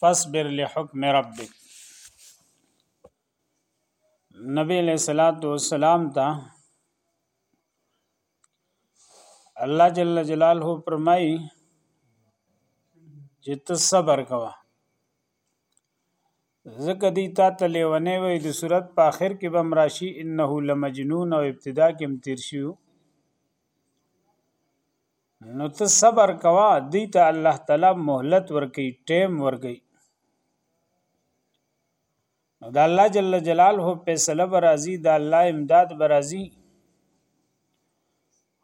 فاصبر لحکم ربک نبی علیہ الصلوۃ والسلام ته الله جل جلاله فرمایي چې ته صبر کوه ځکه دی تا ته لیونی وي د صورت په آخر کې به مراشي انه لمجنون او ابتدا کې هم تیر شي نو ته صبر کوا دی ته الله تعالی مهلت ورکی ټیم ورکی نو د الله جل جلاله فیصله برازي د الله امداد برازي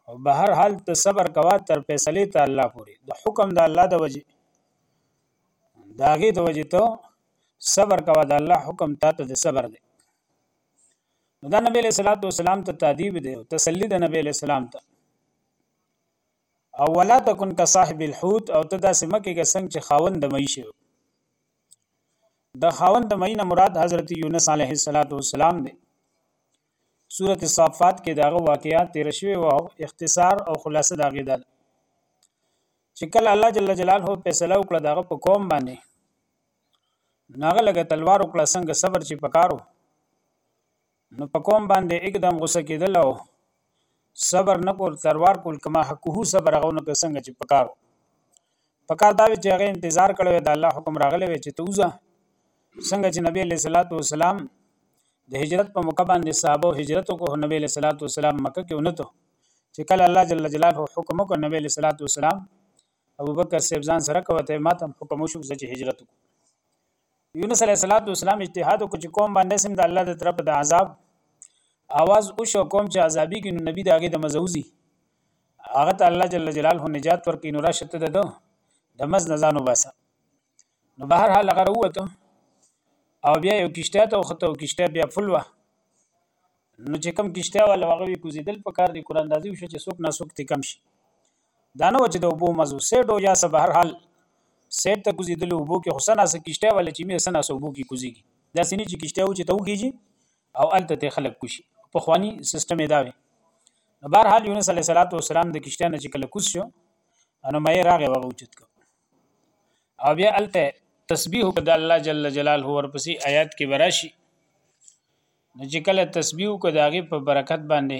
او به هر حال ته صبر کوا تر فیصله ته الله پوری د حکم د الله د وجه داغه د وجه ته صبر کوا د الله حکم ته ته د صبر دی نو دا نبی له صلوات و سلام ته تادیب دی تسلی د نبی له سلام ته او ولا تکن کصاحب الحوت او ته داسې مکه کې څنګه چې خاوند د مې شو د خاوند د مې نه مراد حضرت یونس علیه السلام دی سورته صافات کې داغه واقعیا تیر شوی او اختصار او خلاصه داغه ده چې کله الله جل جلاله فیصله وکړه داغه په قوم باندې ناغه لګه تلوار وکړه څنګه صبر چې پکارو نو په قوم باندې اقدم غوسه کېدل او صبر نه کول تروار کول کما حقه صبر هغه نه څنګه چې پکارو پکار دا وی چې هغه انتظار کړو د الله حکم راغلی وی چې توزه څنګه چې نبی له صلوات و سلام د هجرت په موقع باندې صحابه هجرت کو نبی له صلوات و سلام مکه کې ونته چې کله الله جل جلاله حکم کو نبی له صلوات و سلام ابوبکر صاحب ځان سره کوه ته ما ته حکم وشو چې هجرت وکړو یونس علیه السلام اجتهاد وکړ چې قوم باندې سم د الله د طرف د عذاب आवाज او شو قوم چې عذابي کې نو نبی داګه د مزوزي هغه ته الله جل جلاله نجات ورکې نو راشد ته ده د مز نزانو باسه نو بهر حال غره وته او بیا یو کشته ته وخته کشته بیا فلوه نو چې کم کشته ولا هغه کوزیدل په کار دی قران دازي شو چې څوک نه څوک ته کم شي دا نه وه چې د اوبو مزو سیډ او یا څه به هر حال سیډ ته کوزېدلو اوبو کې خو څه ناسه کشته وله چې مې څه ناسه اوبو کې کوزېږي داسې نه چې کشته وچې ته وخېږي او هلته ته خلک کوشي پخوانی سیستم یې دا وي نو بهرحال یونس علیه صلات وسلام د کشته نه چې کله کوز شو نو مې راغې وغه اوچت کړ او بیا هلته تسبیح وکړه د الله جل جلاله ورپسې آیات کې به راشي نو چې کله تسبیح وکړه د هغې په برکت باندې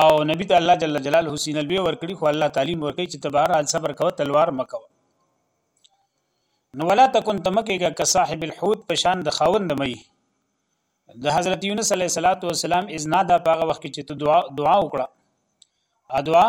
او نبی ته الله جل جلاله سینه لوی ورکړي خو الله تعلیم ورکړي چې ته بهر حال صبر کوه تلوار مکوه نو ولا تکون تمکیګه که صاحب الحوت په شان د خاوند مې د حضرت یونس علیه السلام اذنا دا پاغه وخت چې ته دعا دعا وکړه ا دعا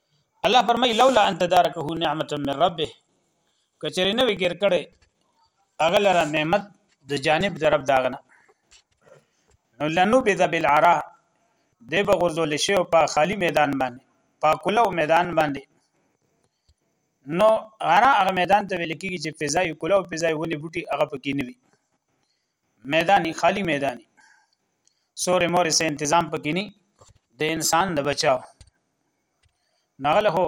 الله فرمای لولا ان تدارکه نعمت من ربه کچری نه وګر کړي هغه لره نعمت د جانب د رب داغنه نو لنو بذ بالعرا د بغرزول شی په خالی میدان باندې په کلو میدان باندې نو عرا هغه میدان ته ویل کیږي چې فضای کلو فضای ونی بوټي هغه پکې نه وي میدانی خالی میدانی سور مور سه تنظیم پکینی د انسان د بچاو نغله هو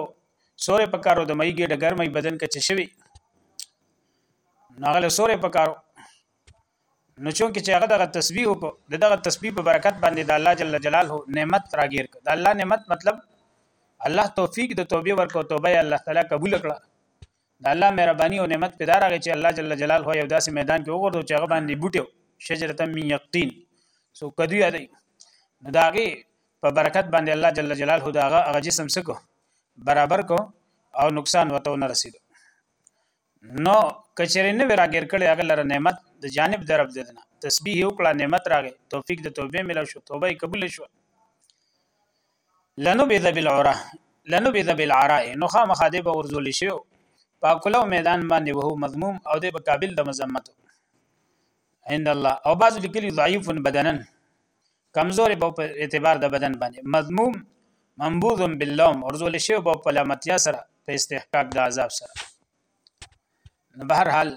سور پکارو د مېګې د ګرمۍ بدن کې چ شوی نغله سور پکارو نو چون کې چې هغه دغه تسبیح وکړو دغه تسبیح په برکت باندې د الله جل جلاله نعمت راګیر کړ د الله نعمت مطلب الله توفیق د توبې ورکو توبه الله تعالی قبول کړه د الله مهرباني او نعمت پیدا راغی چې الله جل جلاله یو داسې میدان کې وګرځو چې هغه باندې بوټو شجره من یقطین سو کدو یادې نو داغه په برکت باندې الله جل جلاله داغه هغه جسم سکو برابر کو او نقصان وته نه رسید نو کچری نه راګر کړي هغه لره نعمت د جانب درب ددنه تسبیح وکړه نعمت راغې توفیق د توبې ملو شو توبه قبول شو لنبذ بالعرا لنبذ بالعراء نو خامخا دی به ورزول شي په کلو میدان باندې وهو مضموم او دی به قابل د مذمت عند الله او بعض لیکلي ضعیف بدنن کمزور په اعتبار د بدن باندې مضموم منبوذ باللوم ورزول شي په پلامتیا سره په استحقاق د عذاب سره نو بهر حال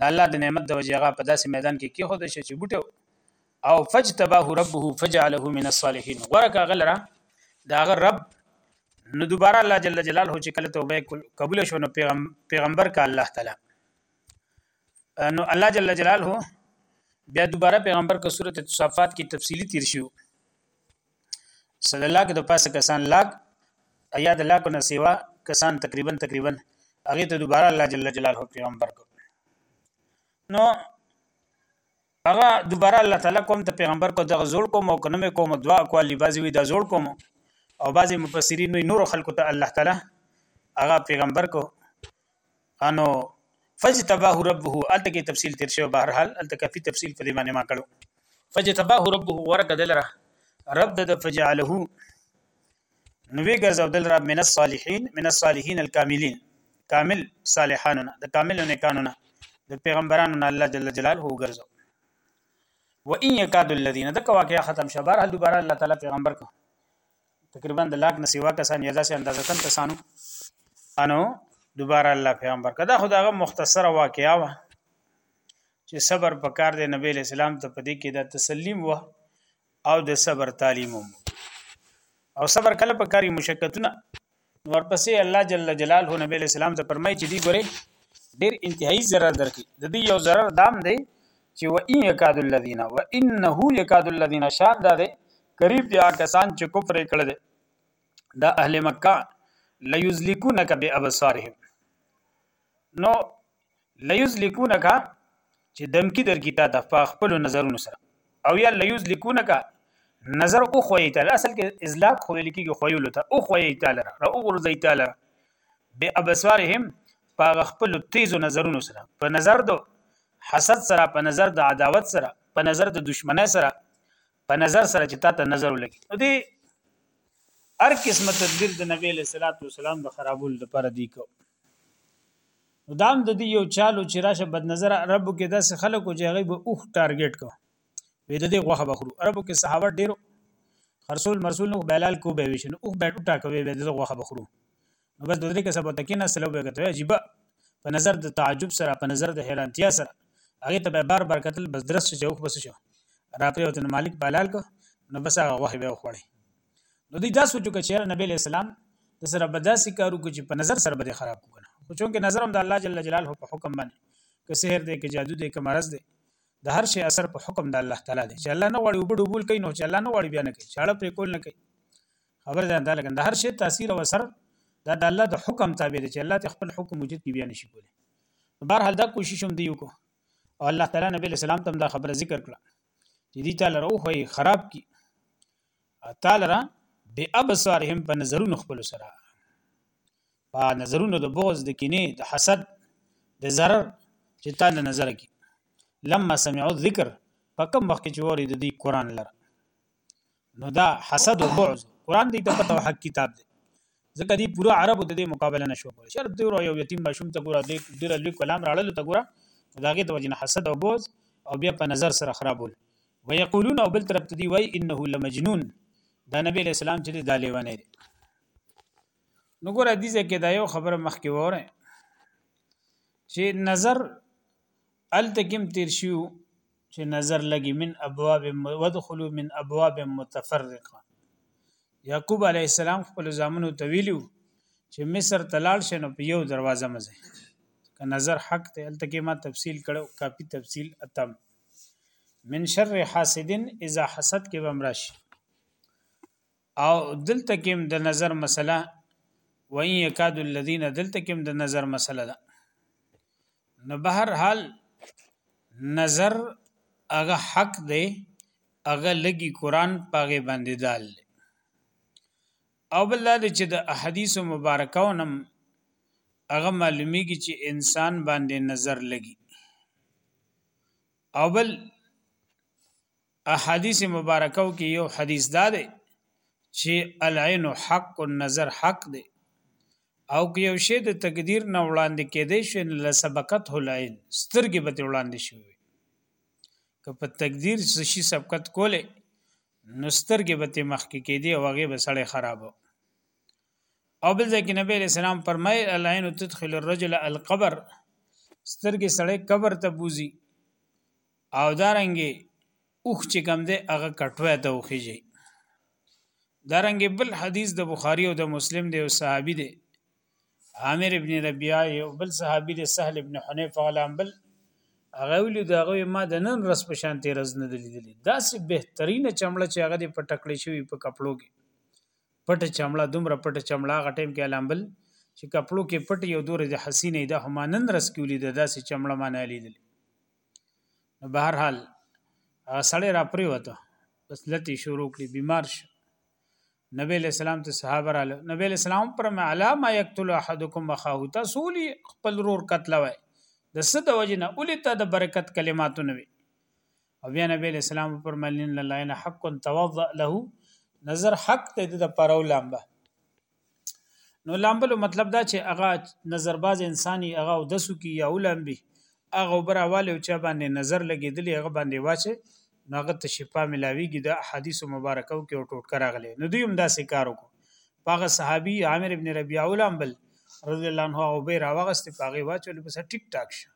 د الله د نعمت د وجهغه په داسې میدان کې کې خود شي چې بوټو او فجتباه ربه فجعله من الصالحين غره کا غلرا دا غر رب نو دوباره الله جل جلاله چې کله توبه قبول شو نو پیغمبر کا الله تعالی نو الله جل جلاله بیا دوباره پیغمبر کا سورته صفات کې تفصیلی تیر شو صلی الله کې د پاسه کسان لاک ایا د لاکو نه سیوا کسان تقریبا تقریبا هغه ته دوباره الله جل جلاله پیغمبر کو نو هغه دوباره الله تعالی کوم ته پیغمبر کو دغه زوړ کوم او کنه کوم دوا اقوال دی بعضی وی دا زوړ کوم او بعضی مفسرین وی نور خلکو ته الله تعالی هغه پیغمبر کو انو فجتباه ربه الته کې تفصیل تیر شو بهر حال الته کافي تفصیل په دې باندې ما کړو فجتباه ربه ورګ دلره رب د فجعله نو وی ګرځودل رب من الصالحین من الصالحین الکاملین کامل صالحانو نه د کامل نیکانو نه د پیغمبرانو نه الله جل جلاله وګرځو و ان یکاد الذین د کواکه ختم شه بهر دوباره الله تعالی پیغمبر کو تقریبا د لاک نه سیوا کسان یدا سي اندازه تن کسانو انو دوباره الله پیغمبر کدا خداغه مختصره واقعا و چې صبر پکار دی نبی اسلام ته پدې کې د تسلیم و او د صبر تعلیم او صبر کله په کاری مشکتونه ورپسې الله جل جلاله نبی له سلام ته فرمایي چې دی ګوري ډیر انتهایی zarar درکې د دې یو zarar دام دی چې و ان یکاد الذین و انه یکاد الذین شان دا دی قریب دی کسان چې کفر کړل دا اهل مکه لیزلکونک بابصارهم نو لیوزلیکونکا چې دمکی درکی تا ته په خپل نظرونو سره او یا لیوزلیکونکا نظر او خوې تعالی اصل کې ازلاق خو ویل کېږي خویول ته او خوې تعالی را او غرزي تعالی به ابصارهم په خپل تیزو نظرونو سره په نظر دو حسد سره په نظر د عداوت سره په نظر د دشمنی سره په نظر سره چې تا ته نظر ولګي نو دی هر قسمه تدبیر د نبی له صلوات و سلام د خرابول لپاره دی کو نو دا هم د دې یو چالو چې راشه بد نظر عربو کې داسې خلکو چې هغوی به اوښ ټارګېټ کو وې د دې غوښه به خورو عربو کې صحابه ډېرو خرسول مرسول نو بلال کو به ویشن اوښ به وټاکوي به د دې غوښه به خورو نو بس دوه درې کسه په تکې نه سلو به کته عجیبه په نظر د تعجب سره په نظر د حیرانتیا سره هغه ته به بار بار قتل بس درس چې اوخ بس شو را پریوت نو مالک بلال کو نو بس هغه غوښه به خوړي نو دوی دا سوچو چې چېرې نبی اسلام د سره به داسې کار وکړي چې په نظر سره به دې خراب وکړي خو چونکې نظر هم د الله جل جلاله په حکم باندې که سحر دی که جادو دی که مرض دی د هر شي اثر په حکم د الله تعالی دی چې الله نه غواړي وبډو بول کوي نو چې الله نه غواړي بیا نه کوي چاړه پرې کول نه کوي خبر ده دا لګن د هر شي تاثیر او اثر دا د الله د حکم تابع دی چې الله ته خپل حکم وجود کې بیا نشي کولی بهر حال دا کوشش هم دی وکړو او الله تعالی نبی اسلام تم دا خبره ذکر کړه چې دې تعالی روح خراب کی تالره بأبصارهم په نظرونو خپل سره په نظرونو د بغض د کینې د حسد د zarar چې تا له نظر کې لما سمعوا الذکر په کوم وخت کې چې وری د دې قران لره نو دا حسد او بغض قران دې ته پته حق کتاب دی ځکه دی پوره عربو د دې مقابله نشو کولی شر دی ورو یو یتیم ماشوم ته ګوره دې ډیر لوی کلام راړل ته ګوره داګه د وجنه حسد او بوز او بیا په نظر سره خرابول ويقولون او بل طرف ته دی وای انه لمجنون دا نبی علیہ السلام چې دا لیوانه دی نو ګوره دې ځکه دا یو خبره مخکې وره چې نظر الته کې هم تیر شو چې نظر لګي من ابواب ودخلوا من ابواب متفرقه یعقوب علی السلام خپل زامنو ته ویلو چې مصر تلال شنو په یو دروازه مزه که نظر حق ته الته کې ما تفصیل کړو کافی تفصیل اتم من شر حاسدن اذا حسد کې بمرش او دلته کې د نظر مسله وای یکاد الذین دلته کې د نظر مسله ده نو بهر حال نظر هغه حق دی هغه لګي قران پاغه باندې دال او بل دا چې د احادیث مبارکاو نم هغه معلومیږي چې انسان باندې نظر لګي او بل احادیث مبارکو کې یو حدیث دا دی چې العين حق النظر حق دی او که یو شی د تقدیر نه وړاندې کېدې شي له سبقت هلاین سترګې به وړاندې شي که په تقدیر څه شي سبقت کوله نو سترګې به ته مخ کې کېدې او هغه به سړی خراب او بل ځکه نبی رسول الله فرمایي العين تدخل الرجل القبر سترګې سړی قبر ته بوزي او دارنګي اوخ چې کم دی هغه کټوي ته وخیږي دارنګي بل حدیث د بخاری او د مسلم دی او صحابي دی عامر ابن ربيعه یو بل صحابي دی سهل ابن حنیف غلام بل هغه ویلو دا غوي ما د نن رس په شان تیرز نه دلیدلې دا سه بهترینه چمړه چې هغه په ټکړې شوی په کپړو کې پټ چمړه دومره پټ چمړه هغه ټیم کې علامبل چې کپړو کې پټ یو دور د حسینې د همانن رس کې ولیدل دا سه چمړه ما نه لیدلې نو به هر حال هغه سړی را پری وته بس لتی شروع کړي بیمار شو نبی له سلام ته صحابه را له نبی له سلام پر ما علامه یقتل احدکم اخاه تسولی خپل رور قتل وای د څه د وجه نه اولی ته د برکت کلماتو نه وي او بیا نبی له سلام پر ملین لله حق توضا له نظر حق ته د پرولامبه نو لامبلو مطلب دا چې هغه نظر باز انساني هغه او دسو کې یا ولامبي هغه بر حواله او چا باندې نظر لګېدلی هغه باندې واچي هغه ته شفا ملاويږي د احادیث مبارکو کې او ټوټکر غلې نو دوی هم دا سکارو کو پاغه صحابي عامر ابن ربيعه ولامبل رضی الله عنه او به راوغست پاغه واچول بس ټیک ټاک شو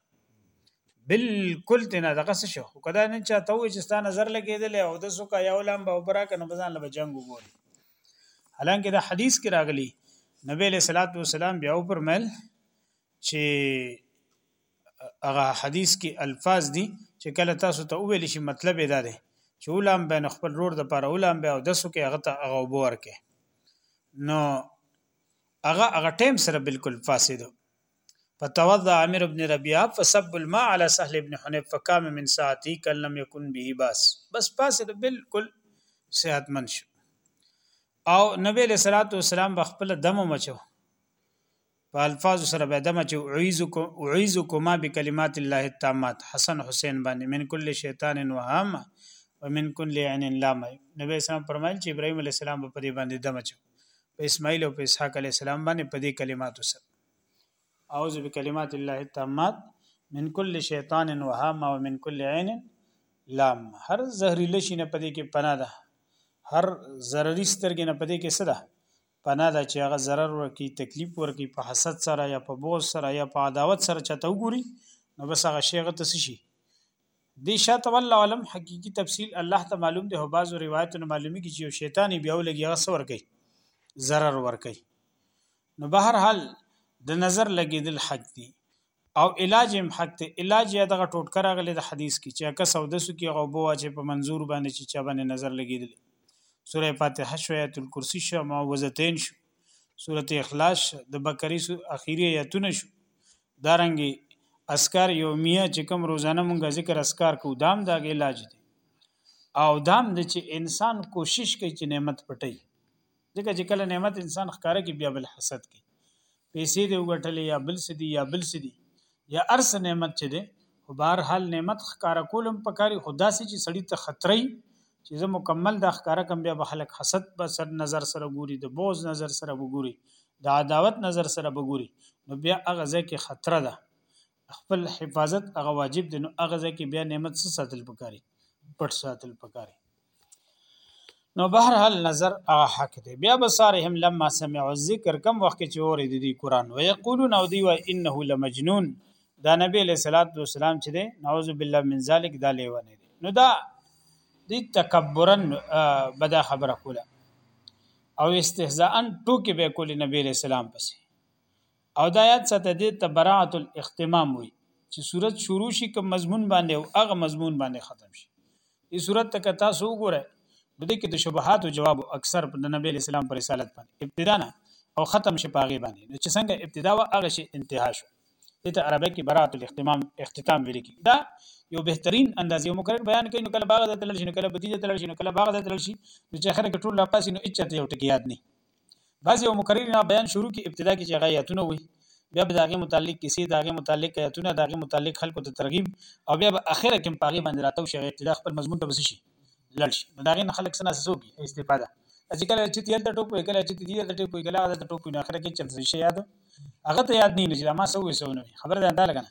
بالکل تینا دغه څه شو کدا نه چاته و چې ستاسو نظر لګېدل او د سوکا یو لام به وبرا کنه بزان له جنگ وګوري حالانکه دا حدیث کې راغلی نبی له صلوات و سلام بیا وپرمل چې هغه حدیث کې الفاظ دي چې کله تاسو ته وویل شي مطلب یې دا دی چې ولام بین خپل رور د پاره ولام به او دسو کې هغه ته هغه وبور کې نو هغه هغه ټیم سره بالکل فاسد فتوضا عامر ابن ربيعه فسب الماء على سهل ابن حنيف فقام من ساعتي كان لم يكن به باس بس پاس د بالکل صحت من شو او نبی له صلوات و سلام بخپل دم مچو په الفاظ سره به دم چې اعيذكم اعيذكما بكلمات الله التامات حسن حسين باندې من كل شيطان وهم ومن كل عين لامه نبی اسلام فرمایل چې ابراهيم عليه السلام په دې باندې دم چو په اسماعیل او په اسحاق عليه السلام باندې په دې کلماتو سره اعوذ بکلمات الله التامات من کل شیطان و هامه و من کل عین لام هر زهری لشي نه پدې کې پناه ده هر ضرری سترګې نه پدې کې صدا پناه ده چې هغه ضرر ورکی تکلیف ورکی په حسد سره یا په بغض سره یا په عداوت سره چاته وګوري نو بس هغه شیغه ته شي دې شاته والله علم حقيقي تفصيل الله ته معلوم دي هو بعض روایتونو معلومي کې چې یو شیطان بیا ولګي هغه سور کوي zarar ور کوي نو بهر حال د نظر لګیدل حق دي او علاج هم حق ته علاج یا دغه ټوټکر غلې د حدیث کې چې که سوده سو کې غوبو چې په منظور باندې چې چا باندې نظر لګیدل سوره فاتحه شو آیت الکرسی شو معوذتین شو سوره اخلاص د بقره سو اخیری آیتونه شو دارنګي اسکار یومیه چې کوم روزانه مونږه ذکر اسکار کو دام دا علاج دی او دام د چې انسان کوشش کوي چې نعمت پټي ځکه چې کله نعمت انسان ښکاره کې بیا بل حسد کې پیسې دی وګټلې یا بل سدي یا بل سدي یا ارس نعمت چې دی خو بهر حال نعمت ښکارا کولم پکاري خدا سي چې سړی ته خطرې چې زه مکمل د ښکارا کم بیا به خلک حسد به سر نظر سره ګوري د بوز نظر سره وګوري د عداوت نظر سره وګوري نو بیا هغه ځکه خطر ده خپل حفاظت هغه واجب دی نو هغه ځکه بیا نعمت څه ساتل پکاري پټ ساتل پکاري نو بهر حال نظر هغه حق دی بیا بصارهم لما سمعوا الذکر کم وخت چې اوري د دې قران ويقولون او دی وای انه لمجنون دا نبی له صلوات و سلام چې دی نعوذ بالله من ذلک دا لیونه دی نو دا د تکبرا بدا خبره کوله او استهزاء ټوکی به کول نبی له سلام پسې او دا یاد ساته دې ته براعت الاختمام وي چې صورت شروع شي کوم مضمون باندې او هغه مضمون باندې ختم شي دې صورت ته که تاسو وګورئ نو دې کې د شبهات او جواب اکثر د نبی اسلام پر رسالت باندې ابتدا نه او ختم شي پاغي باندې نو چې څنګه ابتدا و هغه شي انتها شو دې ته عربی کې براعت الاختمام اختتام ویل کی دا یو بهترین انداز یو مکرر بیان کوي نو کله باغ ته تلل شي نو کله بدی ته تلل شي نو کله باغ ته تلل شي نو چې اخر کې ټول راپاسي نو اچته یو ټکی یاد نه بعضی یو مکرری نه بیان شروع کی ابتدا کی چی هغه ایتونه وی بیا به د هغې متعلق کیسې د هغې متعلق ایتونه د هغې متعلق خلکو ته ترغیب او بیا به اخره کې په هغې باندې راتاو شي هغه ابتدا خپل مضمون ته به شي لړ شي نو د هغې نه خلک څه ناسه څوکي استفاده چې کله چې تیل ته ټوپ وي کله چې دې ته ټوپ وي کله هغه ته ټوپ وي نو اخره کې چې څه شي یاد هغه ته یاد نه نه چې ما سوې سو نه خبره ده لګنه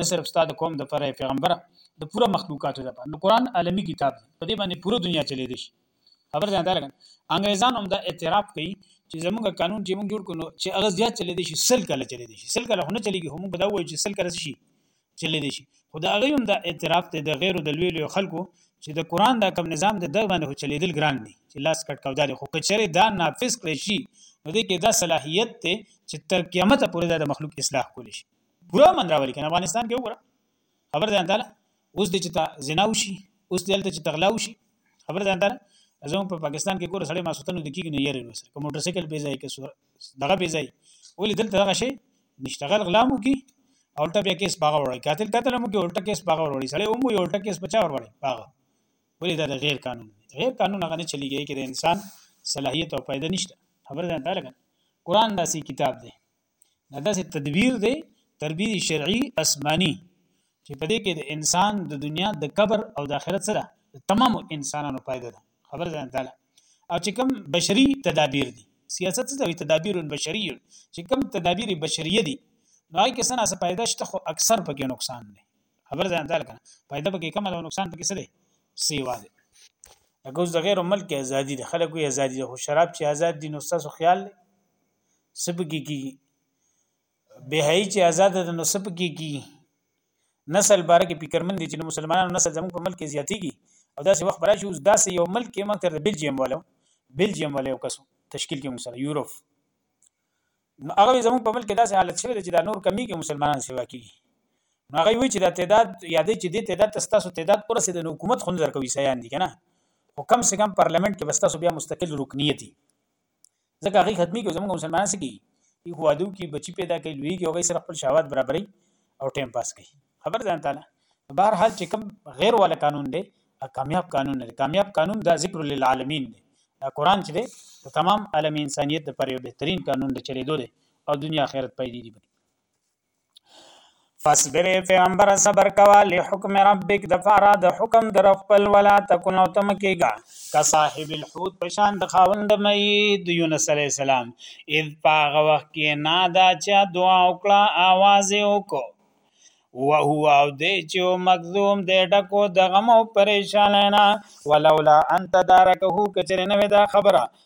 نه صرف ستا د قوم دپاره ای پیغمبره د پوره مخلوقاتو دپاره نو قرآن عالمي کتاب دی په دې باندې پوره دنیا چلیدی شي خبر ځان ته لګن انګریزان هم دا اعتراف کوي چې زمونږ قانون چې مونږ جوړ کړو چې هغه زیات چلیدی شي سل کله چلیدی شي سل کله خو نه چلیږي خو مونږ دا وایو چې سل کله شي چلیدی شي خو دا هغه هم دا اعتراف دی د غیرو د لوی لوی خلکو چې د قرآن دا کم نظام دی د باندې خو چلیدل ګران دی چې لاس کټ کاو دا خو کچره دا نافذ کړی شي نو دې کې دا صلاحیت ته چې تر قیامت پورې دا د مخلوق اصلاح کول شي پوره امن راولي کنه افغانستان کې وګوره خبر ځان تعالی اوس د چې تا زنا وشي اوس دلته چې تغلا وشي خبر ځان تعالی زموږ په پاکستان کې ګوره سړی ماسوتنو د کیږي نو یې لري سره کوم موټر سایکل به ځای کې دغه به ځای ولې دلته دغه شي نشتغل غلامو کې الټا بیا کیس باغ وروړي قاتل قتل مو کې الټا کیس باغ وروړي سړی هم یو الټا کیس بچا وروړي باغ ولې دا غیر قانون غیر قانون هغه نه چلیږي کې د انسان صلاحیت او پیدا نشته خبر ده دا لګا قران داسې کتاب دی دا داسې تدبیر دی تربیه شرعي اسماني چې په دې کې د انسان د دنیا د قبر او د آخرت سره د تمام انسانانو فائدہ ده خبر ځان تعالی او چې کوم بشري تدابیر دي سیاست څه دی تدابیر بشري چې کوم تدابیر بشري دي نو هغه کې سنا څه فائدہ شته خو اکثر پکې نقصان دی خبر ځان تعالی کنه فائدہ پکې کم او نقصان پکې څه دی سیوا دی لکه اوس د غیر ملک ازادي ده خلکو ازادي ده خو شراب چې آزاد دي نو تاسو خیال دی سپکی کی به هي چې آزاد ده نو سپکی کی نسل باره کې فکرمن دي چې مسلمانانو نسل زموږ په ملک کې زیاتیږي او داسې وخت راشي اوس داسې یو ملک کې مونږ تر بلجیم والو بلجیم والو یو کسو تشکیل کې مونږ سره یورپ نو هغه زموږ په ملک کې داسې حالت شوی چې دا نور کمی کې مسلمانان سیوا کیږي نو هغه وی چې دا تعداد یادې چې دې تعداد تاسو تعداد پر سره د حکومت خنځر کوي سیان دي کنه او کم سه کم پارلیمنت کې بس تاسو بیا مستقل رکنیت دي ځکه هغه ختمي کوي زموږ مسلمانان څه کوي یو وادو کې بچی پیدا کوي لوی کې هغه سره خپل شهوات برابري او ټیم پاس کوي خبر ځان تعالی بهر حال چې کوم غیر والا قانون دی کامیاب قانون دی کامیاب قانون دا ذکر للعالمین دی دا قران چې دی تمام عالم انسانیت لپاره یو بهترین قانون دی چلیدو دی او دنیا آخرت پیدا دی فصبر پیغمبر صبر کوا لحکم ربک د فارا د حکم در خپل ولا تکون او تم کېګا کا صاحب الحوت پشان د خاوند مې د یونس علی السلام اذ پاغه وخت کې نادا چا دعا وکړه आवाज وکړه وهو او دی چې مخزوم دی ډکو د غم او پریشان نه ولولا انت دارکه کچره نه دا خبره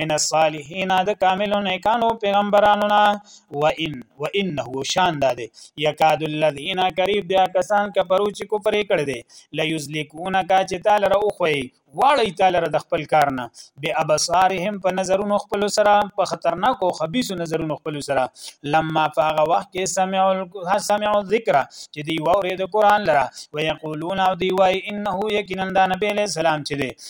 من الصالحین د کاملو نیکانو پیغمبرانو نه و ان و انه شان د یکاد الذین قریب د کسان کفرو چې کفر کړي دي لیزلکون کا چې تعالی را اوخوي واړی تعالی را د خپل کار نه به ابصارهم په نظرونو خپل سره په خطرناک او خبيث نظرونو خپل سره لما فاغه وخت کې سمعوا سمعوا الذکر چې دی ووري د قران لره ويقولون او دی وای انه یقینا د نبی له سلام چې دی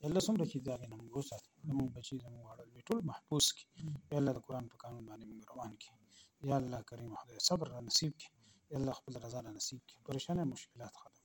یا الله څومره چې دا غینه موږ وساتي زموږ بچي زموږ واړه لوی ټول محفوظ کړي یا الله د قرآن په قانون باندې موږ روان کړي یا الله کریم خدای صبر را نصیب کړي یا الله خپل رضا را نصیب کړي پریشانه مشکلات ختم